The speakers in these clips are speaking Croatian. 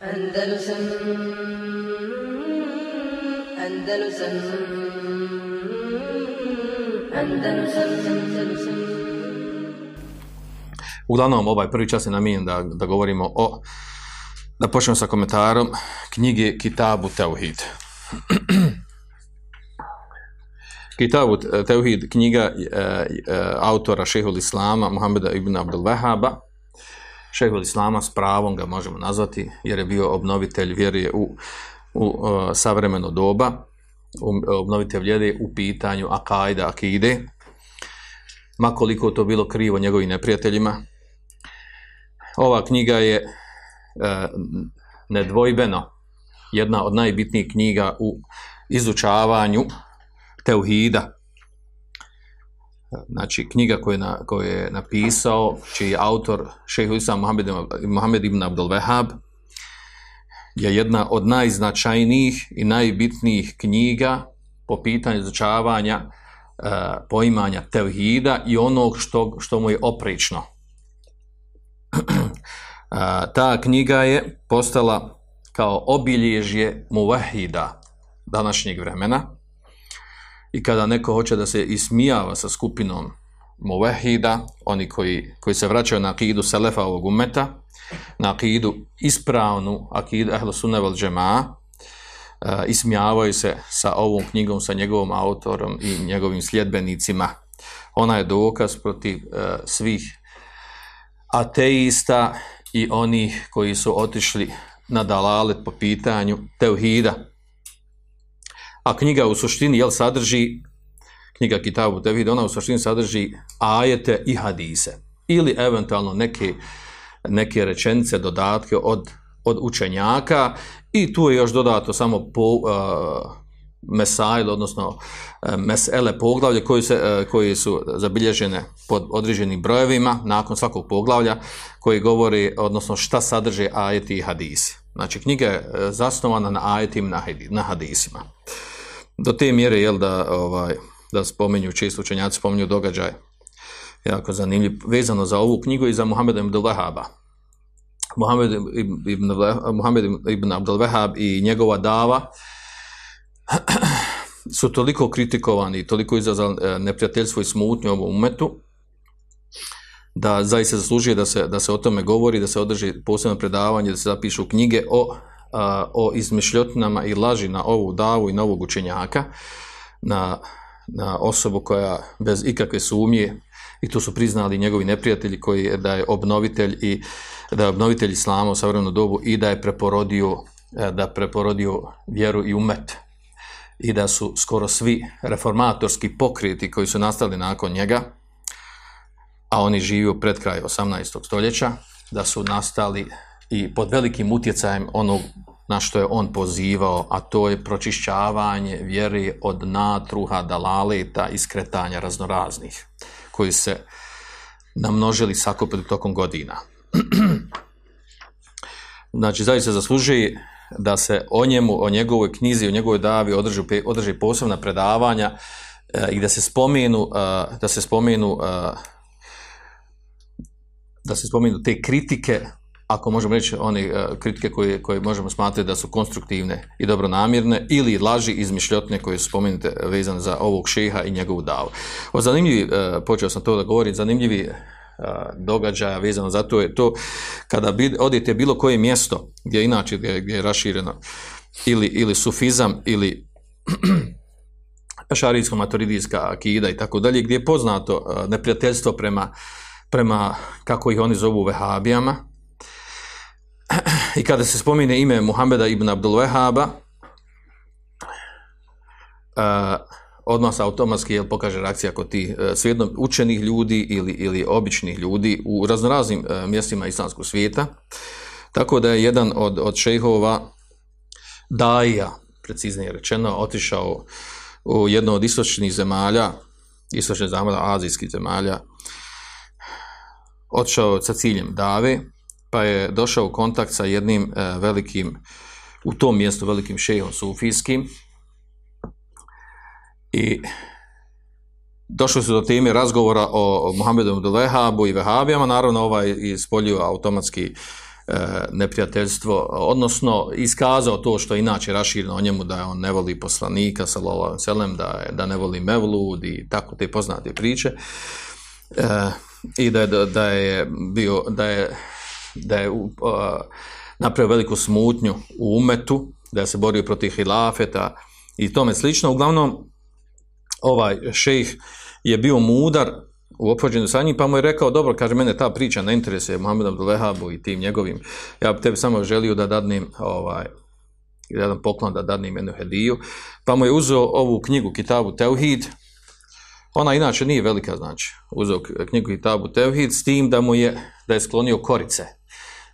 Andalusam Andalusam Uglavnom, ovaj prvi čas je namijenjen da, da govorimo o, da počnemo sa komentarom knjige Kitabu Teuhid. Kitabu Teuhid, knjiga e, e, autora šehol Islama, Muhammeda ibn Abdul Wahaba, šehol Islama s pravom ga možemo nazvati, jer je bio obnovitelj vjere u, u e, savremeno doba, u- obnovitelj vjere u pitanju akajda, akide, ma koliko to bilo krivo njegovim neprijateljima. Ova knjiga je e, nedvojbeno jedna od najbitnijih knjiga u izučavanju teuhida. Znači, knjiga koju je, na, koju je napisao, čiji je autor šeho Islam Mohamed, Mohamed ibn Abdul Wahab, je jedna od najznačajnijih i najbitnijih knjiga po pitanju izučavanja e, poimanja tevhida i onog što, što mu je oprično. A, ta knjiga je postala kao obilježje muvahida današnjeg vremena i kada neko hoće da se ismijava sa skupinom muvahida, oni koji, koji se vraćaju na akidu selefa ovog umeta, na akidu ispravnu, akidu ehlu sunne vel džemaa, e, ismijavaju se sa ovom knjigom, sa njegovom autorom i njegovim sljedbenicima. Ona je dokaz protiv e, svih ateista i onih koji su otišli na dalalet po pitanju teuhida. A knjiga u suštini jel sadrži knjiga Kitabu Tevhid, ona u suštini sadrži ajete i hadise ili eventualno neke, neke rečenice, dodatke od, od učenjaka i tu je još dodato samo po, uh, mesail, odnosno uh, mesele poglavlje koji, se, uh, koji su zabilježene pod određenim brojevima nakon svakog poglavlja koji govori, odnosno šta sadrže ajeti i hadisi. Znači knjiga je zasnovana na ajetima, na hadisima. Do te mjere, jel da, ovaj, da spominju, često učenjaci spominju događaj jako zanimljiv, vezano za ovu knjigu i za Muhammeda ibn Wahaba. Muhammed ibn, Muhammed ibn Abdul Wahab i njegova dava su toliko kritikovani, toliko izazvali e, neprijateljstvo i smutnju ovom umetu, da zaista zaslužuje da se, da se o tome govori, da se održi posebno predavanje, da se zapišu knjige o, o izmišljotinama i laži na ovu davu i na ovog učenjaka, na, na osobu koja bez ikakve sumnje, i to su priznali njegovi neprijatelji koji je, da je obnovitelj i da je obnovitelj islama u savremenu dobu i da je preporodio e, da preporodio vjeru i umet i da su skoro svi reformatorski pokreti koji su nastali nakon njega a oni žive pred kraj 18. stoljeća, da su nastali i pod velikim utjecajem onog na što je on pozivao, a to je pročišćavanje vjere od natruha, dalaleta i skretanja raznoraznih, koji se namnožili sakupili tokom godina. znači, zaista zaslužuje da se o njemu, o njegovoj knjizi, o njegovoj davi održi, održi posebna predavanja e, i da se spomenu, e, da se spomenu e, da se spomenu te kritike, ako možemo reći one uh, kritike koje, koje možemo smatrati da su konstruktivne i dobronamjerne, ili laži izmišljotne koje su spomenute vezane za ovog šeha i njegovu davu. O zanimljivi, uh, počeo sam to da govorim, zanimljivi uh, događaja vezano za to je to kada bi, odete bilo koje mjesto gdje inače gdje, gdje je rašireno ili, ili sufizam ili šarijsko-maturidijska akida i tako dalje, gdje je poznato neprijateljstvo prema prema, kako ih oni zovu, vehabijama. I kada se spomine ime Muhameda ibn Abdul Wahaba, uh, odmah se automatski jel, pokaže reakcija kod tih uh, svejedno učenih ljudi ili, ili običnih ljudi u raznoraznim uh, mjestima islamskog svijeta. Tako da je jedan od, od šejhova Daija, preciznije rečeno, otišao u jedno od istočnih zemalja, istočnih zemalja, azijskih zemalja, otišao sa ciljem dave, pa je došao u kontakt sa jednim e, velikim, u tom mjestu velikim šejhom sufijskim i došli su do teme razgovora o Muhammedu Abdul Vehabu i Vehabijama, naravno ovaj ispoljio automatski neprijateljstvo, odnosno iskazao to što je inače rašireno o njemu da on ne voli poslanika sallallahu alejhi da je, da ne voli mevlud i tako te poznate priče. E, I da je, da je bio da je da je uh, napravio veliku smutnju u umetu, da se borio protiv hilafeta i tome slično. Uglavnom, ovaj šejh je bio mudar u opođenju sa njim, pa mu je rekao, dobro, kaže, mene ta priča ne interesuje Muhammed Abdulehabu i tim njegovim, ja bi tebi samo želio da dadnim ovaj, jedan poklon da dadnim jednu hediju, pa mu je uzeo ovu knjigu Kitabu Teuhid, ona inače nije velika, znači, uzeo knjigu Kitabu Teuhid s tim da mu je, da je sklonio korice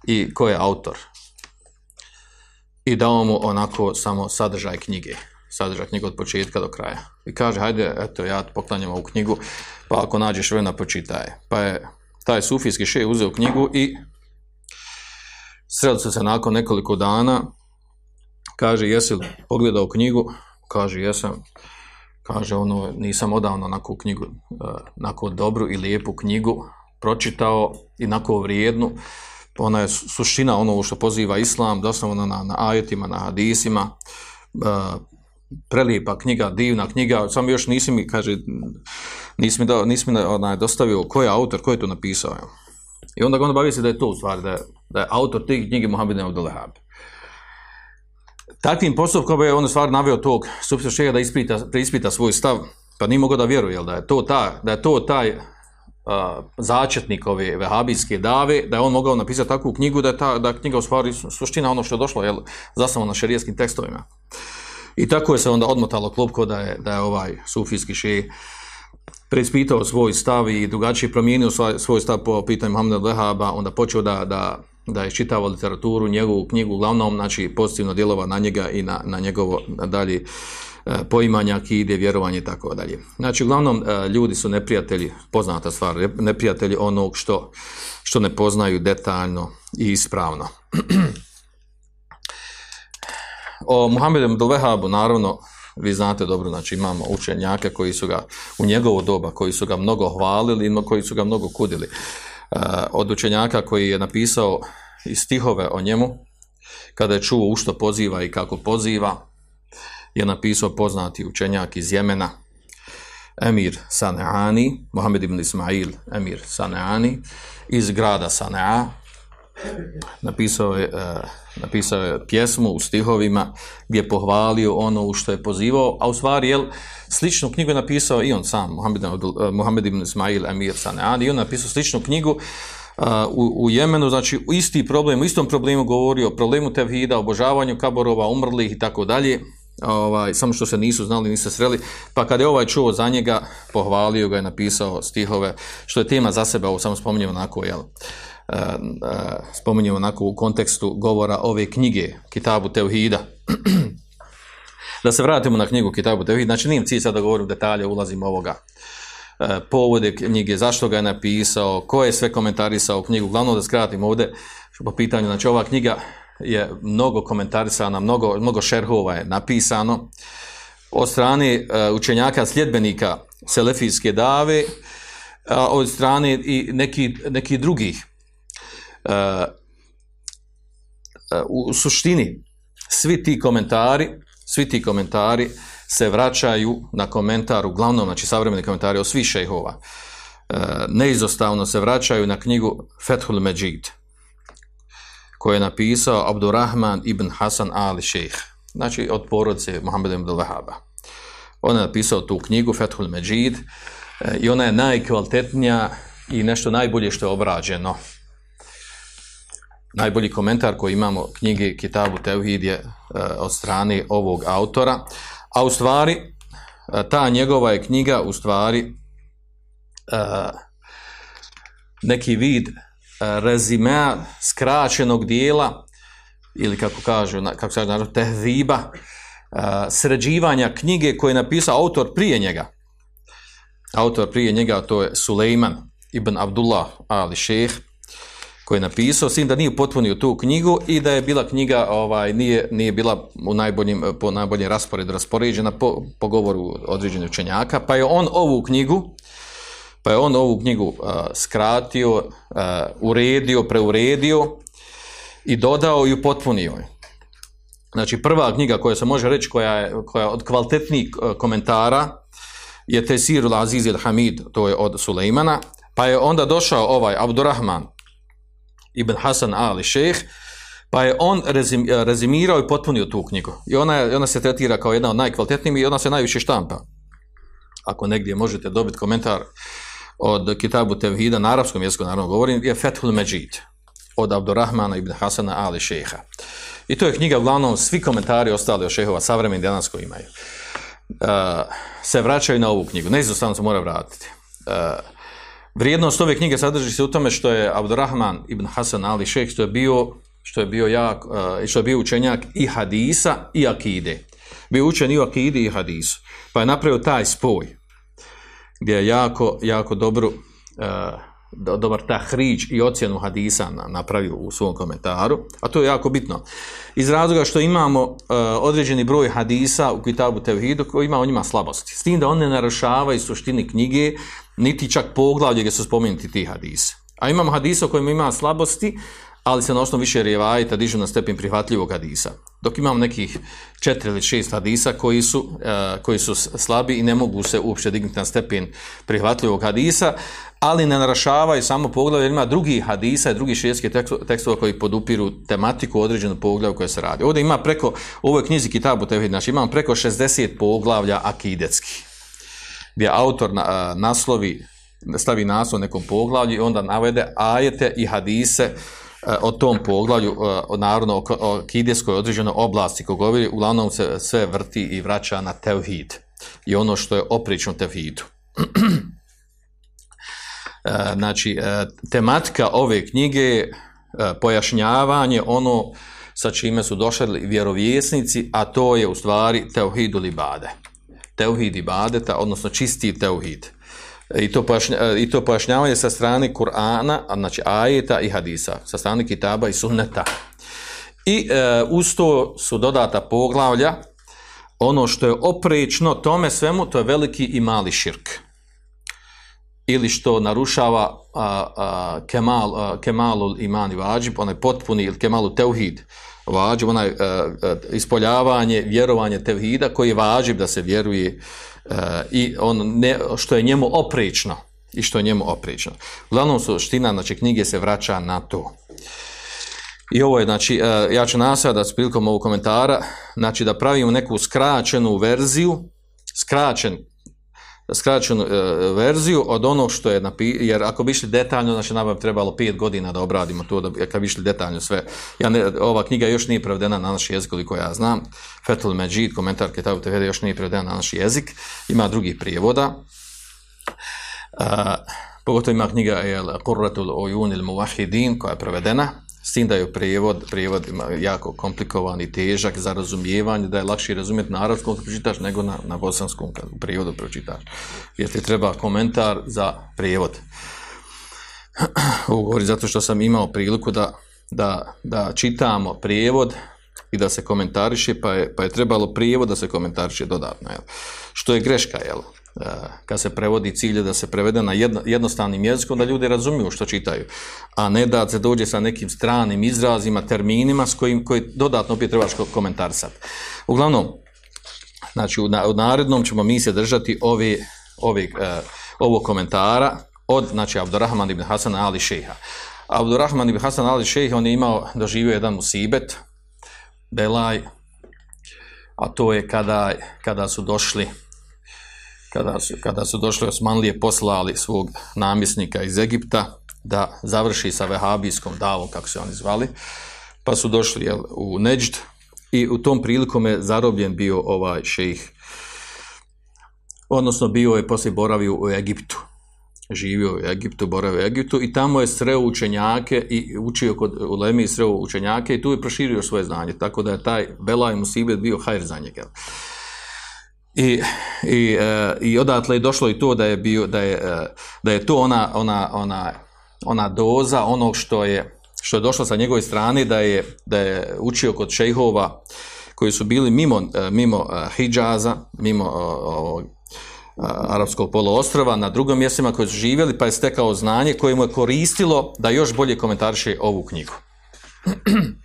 i ko je autor i dao mu onako samo sadržaj knjige sadržaj knjige od početka do kraja. I kaže, hajde, eto, ja poklanjam ovu knjigu, pa ako nađeš vremena, počitaj. Pa je taj sufijski šej uzeo knjigu i su se nakon nekoliko dana, kaže, jesi li pogledao knjigu? Kaže, jesam. Kaže, ono, nisam odavno onako knjigu, onako dobru i lijepu knjigu pročitao i onako vrijednu. Ona je suština ono što poziva islam, doslovno na, na ajetima, na hadisima, prelijepa knjiga, divna knjiga, samo još nisi mi, kaže, nisi mi, da, nisi mi onaj, dostavio ko je autor, ko je to napisao. I onda ga onda bavi se da je to u stvari, da je, da je autor tih knjige Mohamed Abdulahab. Takvim postupkom je on stvar naveo tog supsešega da ispita, da ispita svoj stav, pa nije mogao da vjeruje, da je to, ta, da je to taj začetnik ove vehabijske dave, da je on mogao napisati takvu knjigu, da je ta da knjiga u stvari suština ono što je došlo, jel, zasnovano na šerijskim tekstovima. I tako je se onda odmotalo klopko da je, da je ovaj sufijski še preispitao svoj stav i drugačije promijenio svoj, stav po pitanju Muhammeda Lehaba, onda počeo da, da, da je čitao literaturu, njegovu knjigu, uglavnom, znači, pozitivno djelova na njega i na, na njegovo dalje poimanja, akide, vjerovanje i tako dalje. Znači, uglavnom, e, ljudi su neprijatelji, poznata stvar, neprijatelji onog što, što ne poznaju detaljno i ispravno. O Muhammedu Abdul naravno, vi znate dobro, znači imamo učenjake koji su ga u njegovo doba, koji su ga mnogo hvalili i koji su ga mnogo kudili. Uh, od učenjaka koji je napisao i stihove o njemu, kada je čuo u što poziva i kako poziva, je napisao poznati učenjak iz Jemena, Emir Saneani, Mohamed ibn Ismail Emir Saneani, iz grada Sanea, napisao je, uh, napisao je pjesmu u stihovima gdje je pohvalio ono u što je pozivao, a u stvari, jel, sličnu knjigu je napisao i on sam, Muhammed, ibn Ismail Emir Sanean, i on napisao sličnu knjigu uh, u, u Jemenu, znači isti problem, u istom problemu govorio o problemu tevhida, obožavanju kaborova, umrlih i tako dalje, ovaj, samo što se nisu znali, nisu sreli, pa kada je ovaj čuo za njega, pohvalio ga je napisao stihove, što je tema za sebe, ovo samo spominjemo onako, jel, E, e, spominjemo onako u kontekstu govora ove knjige, Kitabu Teuhida. da se vratimo na knjigu Kitabu Teuhida, znači nijem cilj sad da govorim detalje, ulazim ovoga e, povode knjige, zašto ga je napisao, ko je sve komentarisao knjigu, glavno da skratim ovdje po pitanju, znači ova knjiga je mnogo komentarisana, mnogo, mnogo šerhova je napisano. Od strane učenjaka sljedbenika Selefijske dave, od strane i neki, neki drugih. U suštini svi ti komentari, svi ti komentari se vraćaju na komentar, uglavnom, znači savremeni komentari od svih šejhova, e, neizostavno se vraćaju na knjigu Fethul Međid, koju je napisao Abdurrahman ibn Hasan Ali šejh, znači od porodice Muhammeda ibn Wahaba. On je napisao tu knjigu Fethul Međid e, i ona je najkvalitetnija i nešto najbolje što je obrađeno najbolji komentar koji imamo knjige Kitabu Teuhid je uh, od strane ovog autora, a u stvari uh, ta njegova je knjiga u stvari uh, neki vid rezimea skraćenog dijela ili kako kažu, kako se kaže, tehziba, sređivanja knjige koje je napisao autor prije njega. Autor prije njega to je Suleiman ibn Abdullah ali šeh, koji je napisao, sin da nije potpunio tu knjigu i da je bila knjiga, ovaj, nije, nije bila u najboljim, po najboljem rasporedu raspoređena po, po govoru određenih učenjaka, pa je on ovu knjigu, pa je on ovu knjigu skratio, uredio, preuredio i dodao i upotpunio je. Znači, prva knjiga koja se može reći, koja je, koja je od kvalitetnijih komentara, je Tesirul Aziz il Hamid, to je od Sulejmana, pa je onda došao ovaj Abdurrahman ibn Hasan Ali Šeh, pa je on rezim, rezimirao i potpunio tu knjigu. I ona, ona se tretira kao jedna od najkvalitetnijih i ona se najviše štampa. Ako negdje možete dobiti komentar od Kitabu Tevhida, na arapskom jeziku naravno govorim, je Fethul Međid od Abdurrahmana ibn Hasana Ali Šeha. I to je knjiga, uglavnom, svi komentari ostali od šehova savremeni danas koji imaju. Uh, se vraćaju na ovu knjigu. Neizostavno se mora vratiti. Uh, vrijednost ove knjige sadrži se u tome što je Abdurrahman ibn Hasan Ali Šeh, što je bio, što je bio jak, uh, što je bio učenjak i hadisa i akide. Bio učen i u akidi i hadisu. Pa je napravio taj spoj gdje je jako, jako dobro uh, do, dobar tahriđ i ocjenu hadisa na, napravio u svom komentaru, a to je jako bitno. Iz razloga što imamo uh, određeni broj hadisa u Kitabu Tevhidu koji ima o njima slabosti. S tim da on ne narušavaju suštini knjige, niti čak poglavlje gdje su spomenuti ti hadise. A imamo hadisa u kojima ima slabosti, ali se na osnovu više rivajita dižu na stepen prihvatljivog hadisa. Dok imamo nekih četiri ili šest hadisa koji su, uh, koji su slabi i ne mogu se uopće dignuti na stepen prihvatljivog hadisa, ali ne narašavaju samo poglavlje, jer ima drugi hadisa i drugi šijetski tekstova koji podupiru tematiku određenu poglavlju koje se radi. Ovdje ima preko, u ovoj knjizi Kitabu Tevhid, znači imamo preko 60 poglavlja akidetskih, gdje autor na, naslovi, stavi naslov nekom poglavlju i onda navede ajete i hadise o tom poglavlju, naravno o akideskoj određenoj oblasti, ko govori, uglavnom se sve vrti i vraća na tevhid i ono što je oprično tevhidu. znači, tematika ove knjige pojašnjavanje ono sa čime su došli vjerovjesnici, a to je u stvari teuhid libade. Teuhid ibadeta, odnosno čisti teuhid. I to, pojašnja, I to pojašnjavanje sa strane Kur'ana, znači ajeta i hadisa, sa strane kitaba i sunneta. I e, uz to su dodata poglavlja, ono što je oprečno tome svemu, to je veliki i mali širk. Ili što narušava a, a, kemal, a, kemalul iman i vađib, onaj potpuni ili kemalu teuhid, vađib, onaj a, ispoljavanje, vjerovanje teuhida koji je vađib da se vjeruje a, i on ne, što je njemu oprečno i što je njemu oprečno. Uglavnom suština, znači knjige se vraća na to. I ovo je, znači, ja ću nasada s prilikom ovog komentara, znači da pravimo neku skraćenu verziju, skraćen skraćenu e, verziju od onog što je napisano, jer ako bi išli detaljno, znači nam bi trebalo pet godina da obradimo to, da, kad bi išli detaljno sve. Ja ne, ova knjiga još nije prevedena na naš jezik, koliko ja znam. Fetul Međid, komentar Ketabu Tevede, još nije prevedena na naš jezik. Ima drugih prijevoda. Uh, pogotovo ima knjiga El Qurratul il Muvahidin, koja je prevedena. S tim da je prijevod, prijevod jako komplikovan i težak za razumijevanje, da je lakše razumjeti na arabskom pročitaš nego na, na bosanskom kad u prijevodu pročitaš. Jer ti treba komentar za prijevod. Ovo zato što sam imao priliku da, da, da čitamo prijevod i da se komentariše, pa je, pa je trebalo prijevod da se komentariše dodatno. Jel? Što je greška, jel? E, kad se prevodi cilje da se prevede na jedno, jednostavnim jezikom da ljudi razumiju što čitaju, a ne da se dođe sa nekim stranim izrazima, terminima s kojim koji dodatno opet trebaš komentarisati. Uglavnom, znači u, na, u narednom ćemo mi se držati ovi, ovi, uh, ovog komentara od znači Abdurrahman ibn Hasan Ali Šeha. Abdurrahman ibn Hasan Ali Šeha on je imao, doživio jedan musibet, belaj, a to je kada, kada su došli kada su, kada su došli Osmanlije poslali svog namjesnika iz Egipta da završi sa vehabijskom davom, kako se oni zvali, pa su došli jel, u Neđd i u tom prilikom je zarobljen bio ovaj šejih, odnosno bio je poslije boravio u Egiptu. Živio u Egiptu, boravio u Egiptu i tamo je sreo učenjake i učio kod Ulemi sreo učenjake i tu je proširio svoje znanje, tako da je taj Belaj Musibet bio hajr za njega. I, i, uh, i odatle je došlo i to da je bio da je, uh, da je to ona, ona, ona, ona doza onog što je što je došlo sa njegove strane da je, da je učio kod šejhova koji su bili mimo, uh, mimo Hidžaza, mimo uh, uh, arapskog poloostrava na drugom mjestima koji su živjeli pa je stekao znanje koje mu je koristilo da još bolje komentariše ovu knjigu.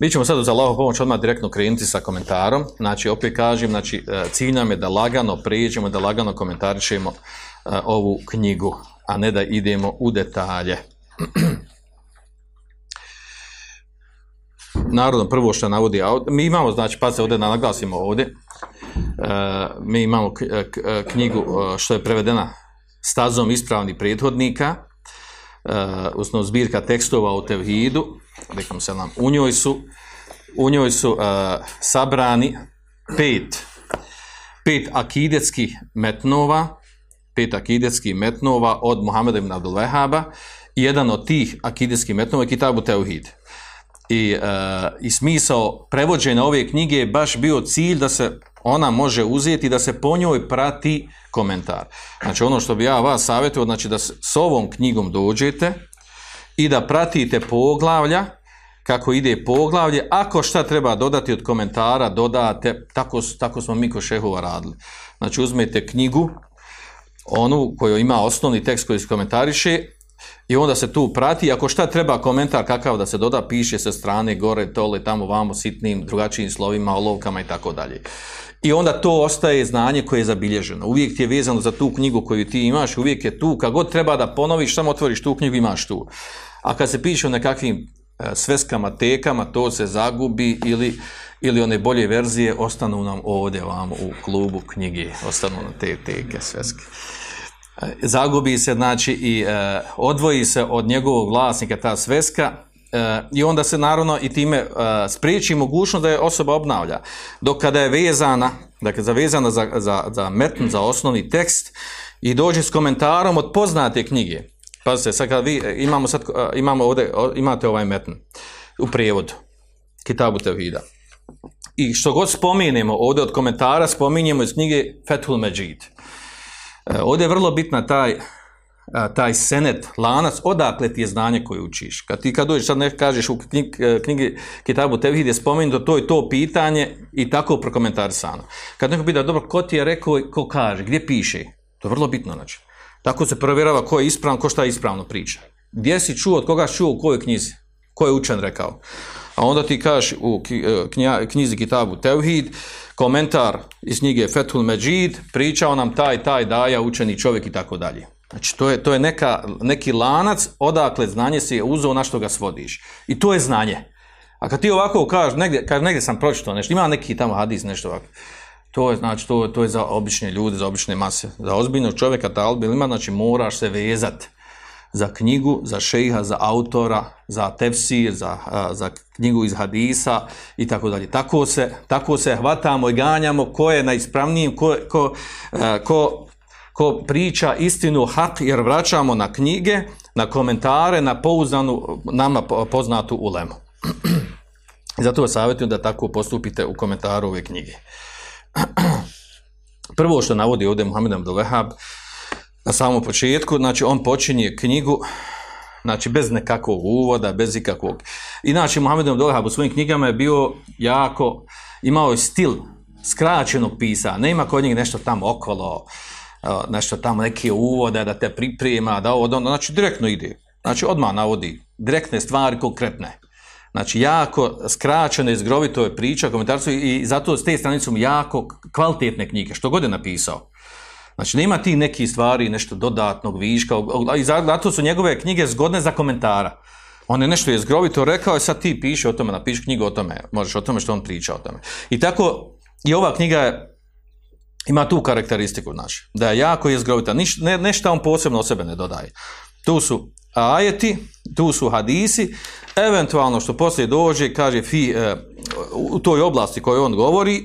Mi ćemo sad uz Allahovu pomoć odmah direktno krenuti sa komentarom. Znači, opet kažem, znači, e, cilj nam je da lagano prijeđemo, da lagano komentarišemo e, ovu knjigu, a ne da idemo u detalje. Narodno prvo što navodi, mi imamo, znači, pa se ovdje naglasimo ovdje, e, mi imamo knjigu što je prevedena stazom ispravnih prethodnika, osnovno zbirka tekstova o Tevhidu, rekam se nam, u njoj su, u njoj su uh, sabrani pet, pet akidetskih metnova, pet akidetskih metnova od Muhammeda ibn Abdul Vehaba jedan od tih akidetskih metnova je Kitabu Teuhid. I, uh, I smisao prevođenja ove knjige je baš bio cilj da se ona može uzeti da se po njoj prati komentar. Znači ono što bi ja vas savjetio, znači da s ovom knjigom dođete i da pratite poglavlja kako ide poglavlje, ako šta treba dodati od komentara, dodate, tako, tako smo mi ko šehova radili. Znači uzmete knjigu, onu koju ima osnovni tekst koji se komentariše, i onda se tu prati, ako šta treba komentar kakav da se doda, piše se strane, gore, tole, tamo, vamo, sitnim, drugačijim slovima, olovkama i tako dalje. I onda to ostaje znanje koje je zabilježeno. Uvijek je vezano za tu knjigu koju ti imaš, uvijek je tu, kad god treba da ponoviš, samo otvoriš tu knjigu, imaš tu. A kad se piše o nekakvim e, sveskama, tekama, to se zagubi ili, ili one bolje verzije ostanu nam ovdje vamo u klubu knjige, ostanu nam te teke, sveske. E, zagubi se, znači, i e, odvoji se od njegovog vlasnika ta sveska i onda se naravno i time spriječi mogućnost da je osoba obnavlja. Dok kada je vezana, dakle, zavezana za, za, za metn, za osnovni tekst i dođe s komentarom od poznate knjige, Pazite, sad kad vi, imamo sad, imamo ovdje, imate ovaj metn u prijevodu, Kitabu Tevhida. I što god spominjemo ovdje od komentara, spominjemo iz knjige Fethul Međid. E, ovdje je vrlo bitna taj, taj senet, lanac, odakle ti je znanje koje učiš. Kad ti kad dođeš, sad ne kažeš u knjigi, e, knjigi Kitabu Tevhid je spomenuto to je to pitanje i tako prokomentarisano. Kad neko pita, dobro, ko ti je rekao, ko kaže, gdje piše? To je vrlo bitno, znači. Tako se provjerava ko je ispravan, ko šta ispravno priča. Gdje si čuo, od koga si čuo, u kojoj knjizi? Ko je učen rekao? A onda ti kažeš u e, knjizi Kitabu Teuhid, komentar iz knjige Fethul Međid, pričao nam taj, taj, daja, učeni čovjek i tako dalje. Znači, to je, to je neka, neki lanac odakle znanje si je uzeo na što ga svodiš. I to je znanje. A kad ti ovako kažeš, negdje, kad negdje sam pročitao nešto, ima neki tamo hadis, nešto ovako, to je, znači, to, to je za obične ljude, za obične mase. Za ozbiljnog čovjeka talbil ima, znači moraš se vezati za knjigu, za šejha, za autora, za tefsir, za, za knjigu iz hadisa i tako dalje. Tako se, tako se hvatamo i ganjamo ko je najispravniji, ko, ko, ko, ko priča istinu hak, jer vraćamo na knjige, na komentare, na pouzdanu, nama poznatu ulemu. Zato vas savjetujem da tako postupite u komentaru ove knjige. Prvo što navodi ovdje Muhammed Wahab, na samom početku, znači on počinje knjigu znači bez nekakvog uvoda, bez ikakvog. Inače, Muhammed Abdul Wahab u svojim knjigama je bio jako, imao je stil skraćenog pisa, nema kod njeg nešto tamo okolo, nešto tamo neke uvode da te priprema, da ovo, znači direktno ide. Znači odmah navodi direktne stvari, konkretne. Znači, jako skraćeno, izgrovito je priča, komentarcu i zato s te stranice jako kvalitetne knjige, što god je napisao. Znači, nema ti nekih stvari, nešto dodatnog, viška, i zato su njegove knjige zgodne za komentara. On je nešto je zgrovito rekao i sad ti piše o tome, napiši knjigu o tome, možeš o tome što on priča o tome. I tako, i ova knjiga ima tu karakteristiku, znači, da je jako jezgrovita, Niš, ne, nešto on posebno o sebe ne dodaje. Tu su ajeti, tu su hadisi, eventualno što poslije dođe, kaže, fi, e, u toj oblasti koju on govori,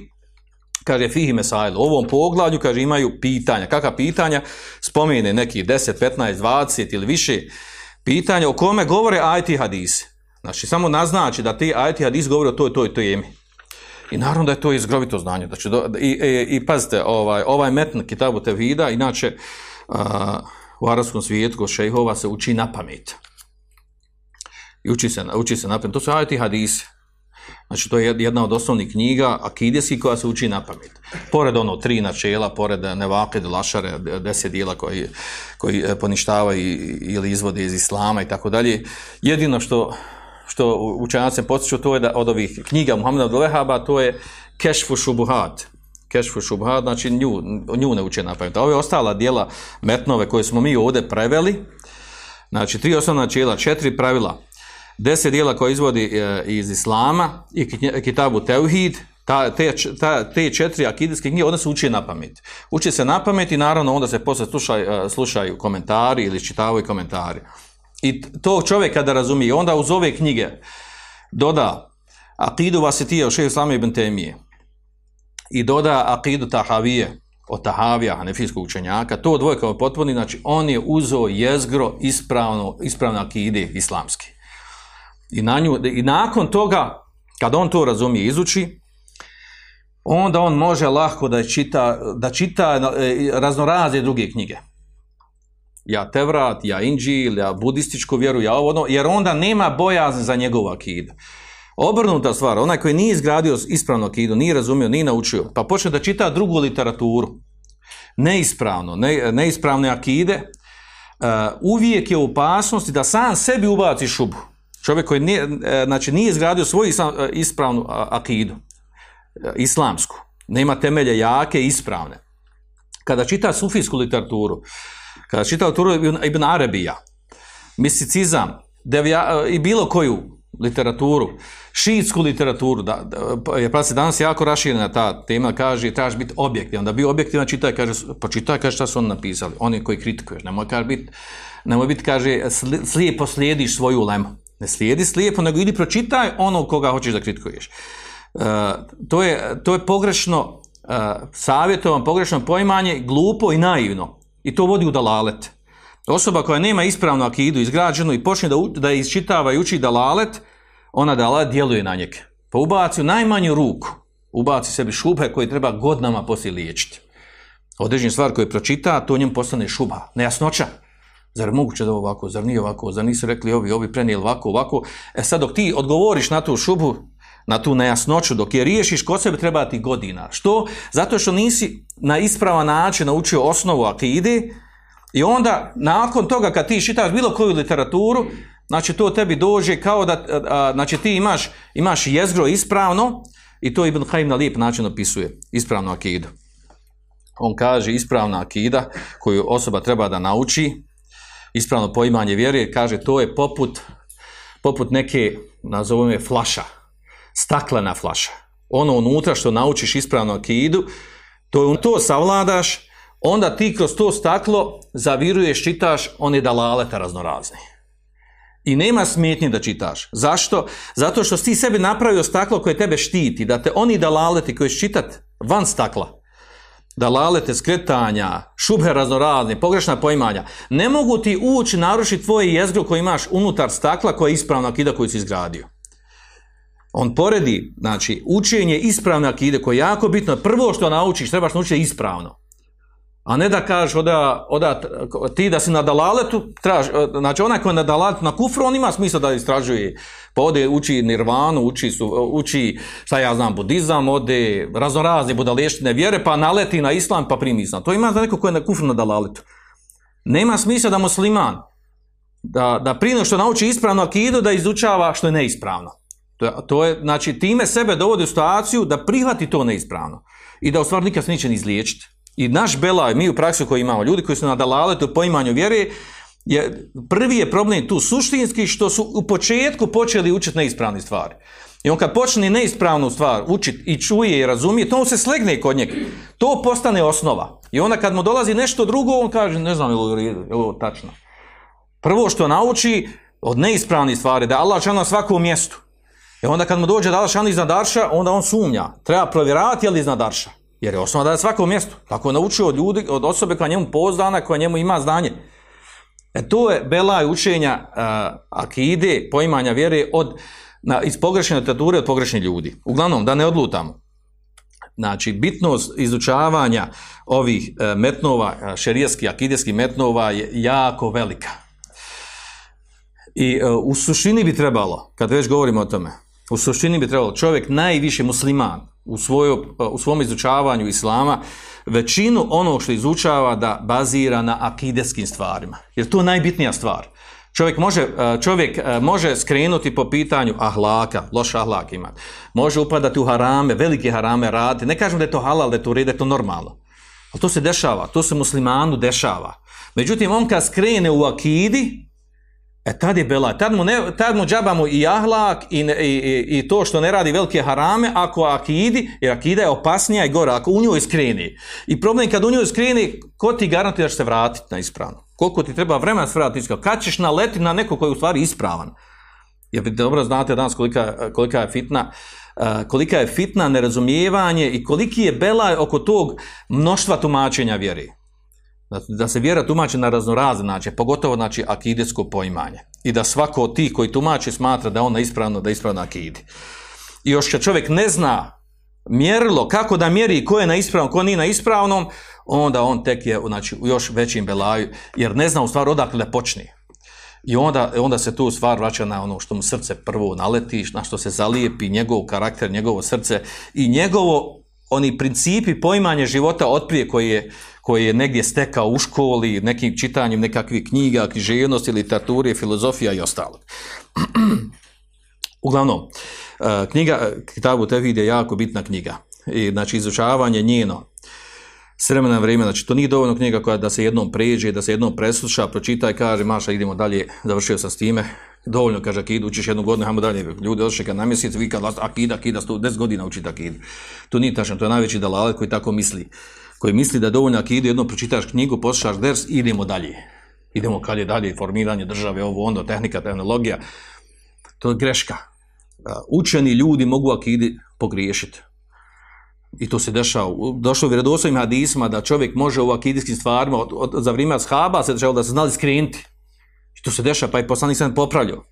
kaže fihi mesajl, u ovom poglavlju, kaže, imaju pitanja. Kakva pitanja? Spomene neki 10, 15, 20 ili više pitanja o kome govore ajeti hadisi. Znači, samo naznači da ti ajeti hadisi govore o toj, toj, toj I naravno da je to izgrovito znanje. Znači, do, i, i, i, pazite, ovaj, ovaj metn Kitabu Tevhida, inače, a, u arabskom svijetu kod šejhova se uči na pamet. I uči se, uči se na pamet. To su ajati hadisi. Znači, to je jedna od osnovnih knjiga akidijskih koja se uči na pamet. Pored ono tri načela, pored nevakid, lašare, deset dijela koji, koji poništavaju ili izvode iz islama i tako dalje. Jedino što, što učenjaci postiču, to je da od ovih knjiga Muhammeda Abdul Wahaba, to je Kešfu Šubuhat. Kešfu Šubuhat, znači nju, nju ne uče na pamet. A ove ostala dijela metnove koje smo mi ovdje preveli, znači tri osnovna načela, četiri pravila, deset dijela koje izvodi e, iz Islama i Kitabu Teuhid, ta, te, ta, te četiri akidijske knjige, one se uče na pamet. Uče se na pamet i naravno onda se poslije slušaju, e, slušaju komentari ili čitavaju komentari. I to čovjek kada razumije, onda uz ove knjige doda Akidu Vasitija od šehe Islama ibn Temije i doda Akidu Tahavije od Tahavija, hanefijskog učenjaka, to dvoje kao potpuni, znači on je uzeo jezgro ispravno, ispravne akide islamske. I, na nju, I nakon toga, kad on to razumije i izuči, onda on može lahko da čita, da čita e, raznorazne druge knjige. Ja Tevrat, ja Inđil, ja budističku vjeru, ja ovo ono, jer onda nema bojazni za njegovu akidu. Obrnuta stvar, onaj koji nije izgradio ispravnu akidu, nije razumio, nije naučio, pa počne da čita drugu literaturu, neispravno, ne, neispravne akide, uh, uvijek je u opasnosti da sam sebi ubaci šubu. Čovjek koji nije, e, znači, nije izgradio svoju islam- e, ispravnu akidu, islamsku, nema temelje jake i ispravne. Kada čita sufijsku literaturu, kada čita literaturu Ibn- Arabija, misticizam, devija, i bilo koju literaturu, šiitsku literaturu, da, da, jer pa se danas jako raširena ta tema, kaže, trebaš biti objektivan, da bi objektivan čitaj, kaže, pa čitaj, kaže, šta su oni napisali, oni koji kritikuješ, nemoj, kaže, biti, nemoj biti, kaže, sli- slijepo slijediš svoju lemu, ne slijedi slijepo, nego idi pročitaj ono koga hoćeš da kritikuješ. Uh, to, je, to je pogrešno uh, savjetovan, pogrešno poimanje, glupo i naivno. I to vodi u dalalet. Osoba koja nema ispravnu akidu izgrađenu i počne da, da iščitava i uči dalalet, ona dalalet djeluje na njega. Pa ubaci u najmanju ruku, ubaci sebi šube koje treba godinama poslije liječiti. Određen stvar koju pročita, to njemu postane šuba, nejasnoća. Zar moguće da ovako, zar nije ovako, zar nisu rekli ovi, ovi prenijeli ovako, ovako. E sad dok ti odgovoriš na tu šubu, na tu nejasnoću, dok je riješiš kod sebe treba ti godina. Što? Zato što nisi na ispravan način naučio osnovu akide i onda nakon toga kad ti čitaš bilo koju literaturu, znači to tebi dođe kao da, a, a, znači ti imaš, imaš jezgro ispravno i to Ibn Haim na lijep način opisuje, ispravnu akidu. On kaže ispravna akida koju osoba treba da nauči, ispravno poimanje vjere, kaže to je poput, poput neke, nazovemo je flaša, staklena flaša. Ono unutra što naučiš ispravno akidu, to, to savladaš, onda ti kroz to staklo zaviruješ, čitaš one dalalete raznorazne. I nema smetnje da čitaš. Zašto? Zato što si ti sebi napravio staklo koje tebe štiti, da te oni dalaleti koji će čitat van stakla, dalalete, skretanja, šubhe raznorazne, pogrešna poimanja, ne mogu ti ući narušiti tvoje jezgro koje imaš unutar stakla koja je ispravna akida koju si izgradio. On poredi, znači, učenje ispravne akide koje je jako bitno. Prvo što naučiš, trebaš naučiti ispravno. A ne da kažeš oda, oda, ti da si na dalaletu, traž, znači onaj koji je na dalaletu na kufru, on ima smisla da istražuje, pa ode uči nirvanu, uči, su, uči šta ja znam, budizam, ode raznorazne budaleštine vjere, pa naleti na islam, pa primi islam. To ima za neko koji je na kufru na dalaletu. Nema smisla da musliman, da, da prije što nauči ispravnu akidu, da izučava što je neispravno. To je, znači, time sebe dovodi u situaciju da prihvati to neispravno i da u stvari nikad se neće ni izliječiti. I naš belaj, mi u praksi koji imamo, ljudi koji su na dalaletu poimanju vjere, je, prvi je problem tu suštinski što su u početku počeli učiti neispravne stvari. I on kad počne neispravnu stvar učiti i čuje i razumije, to se slegne kod njega. To postane osnova. I onda kad mu dolazi nešto drugo, on kaže, ne znam je li ovo tačno. Prvo što nauči od neispravnih stvari, da Allah čana na svakom mjestu. I onda kad mu dođe da Allah čana iznad Arša, onda on sumnja. Treba provjeravati je li iznad Arša. Jer je osnova da je na svakom mjestu. Tako je naučio od ljudi, od osobe koja njemu pozdana, koja njemu ima znanje. E to je belaj učenja uh, akide, poimanja vjere od, na, iz pogrešne literature od pogrešnih ljudi. Uglavnom, da ne odlutamo. Znači, bitnost izučavanja ovih uh, metnova, uh, šerijskih, akideskih metnova je jako velika. I u suštini bi trebalo, kad već govorimo o tome, u suštini bi trebalo čovjek najviše musliman u, svoju, u svom izučavanju islama većinu onog što izučava da bazira na akideskim stvarima. Jer to je najbitnija stvar. Čovjek može, e, čovjek e, može skrenuti po pitanju ahlaka, loš ahlak ima. Može upadati u harame, velike harame raditi. Ne kažem da je to halal, da je to u redu, da je to normalno. Ali to se dešava, to se muslimanu dešava. Međutim, on kad skrene u akidi, e tad je bela, tad mu, ne, tad mu džabamo i ahlak i, i, i, to što ne radi velike harame, ako akidi, jer akida je opasnija i gora, ako u njoj skreni. I problem je kad u njoj skreni, ko ti garantira da će se vratiti na ispravno? Koliko ti treba vremena se vratiti ispravno? Kad ćeš naleti na neko koji je u stvari ispravan? Jer vi dobro znate danas kolika, kolika je fitna, eh, kolika je fitna nerazumijevanje i koliki je bela oko tog mnoštva tumačenja vjeri. Da, se vjera tumači na raznorazne načine, pogotovo znači akidetsko poimanje. I da svako od tih koji tumači smatra da je on na ispravno, da ispravno akidi. I još kad čovjek ne zna mjerilo kako da mjeri ko je na ispravnom, ko nije na ispravnom, onda on tek je znači, u još većim belaju, jer ne zna u stvari odakle da počne. I onda, onda se tu stvar vraća na ono što mu srce prvo naleti, na što se zalijepi njegov karakter, njegovo srce i njegovo, oni principi poimanje života otprije koji je, koji je negdje stekao u školi, nekim čitanjem nekakvih knjiga, književnosti, literature, filozofija i ostalog. Uglavnom, e, knjiga Kitabu Tevhid je jako bitna knjiga. I, znači, izučavanje njeno, s vremena znači to nije dovoljno knjiga koja da se jednom pređe, da se jednom presluša, pročita i kaže, Maša, idemo dalje, završio sam s time, dovoljno, kaže, akidu, učiš jednu godinu, hajmo dalje, ljudi otišli kad na mjesec, vi kad akida, akida, sto, 10 godina učiti akidu. To nije tačno, to je najveći dalalet koji tako misli, koji misli da je dovoljno akidu, jednom pročitaš knjigu, poslušaš ders i idemo dalje. Idemo kad je dalje, formiranje države, ovo, ono, tehnika, tehnologija, to je greška. Učeni ljudi mogu akidi pogriješiti. I to se dešava. Došlo u vjerodostojnim hadisma da čovjek može u akidijskim stvarima, od, za vrijeme ashaba se dešava da se znali skrenuti. I to se dešava, pa i poslanik sam popravljao.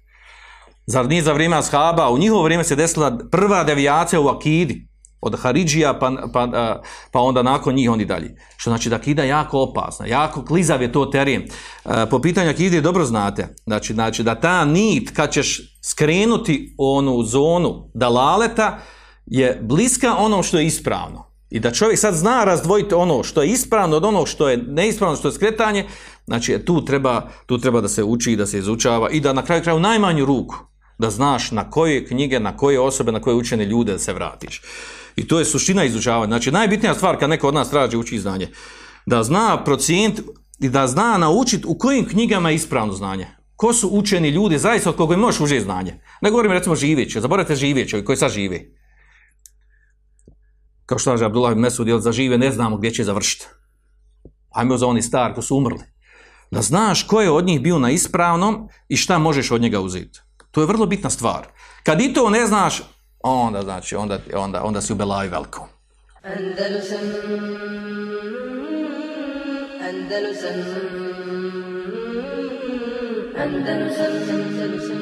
Zar nije za vrijeme ashaba, u njihovo vrijeme se desila prva devijacija u akidi. Od Haridžija pa, pa, pa onda nakon njih oni dalje. Što znači da akida je jako opasna, jako klizav je to teren. A, Po pitanju akide dobro znate, znači, znači da ta nit kad ćeš skrenuti onu zonu dalaleta je bliska onom što je ispravno. I da čovjek sad zna razdvojiti ono što je ispravno od onog što je neispravno, što je skretanje, znači tu treba, tu treba da se uči, da se izučava i da na kraju kraju najmanju ruku da znaš na koje knjige, na koje osobe, na koje učene ljude da se vratiš. I to je suština izučavanja. Znači najbitnija stvar kad neko od nas traži uči znanje, da zna procijent i da zna naučiti u kojim knjigama je ispravno znanje. Ko su učeni ljudi, zaista od koga možeš užiti znanje. Ne govorim recimo živeće, zaboravite živeće, koji sad žive kao što kaže Abdullah Mesud, jel za žive ne znamo gdje će završiti. Ajmo za oni star ko su umrli. Da znaš ko je od njih bio na ispravnom i šta možeš od njega uzeti. To je vrlo bitna stvar. Kad i to ne znaš, onda znači, onda, onda, onda si u belaju velikom. Andalusam Andalusam Andalusam Andalusam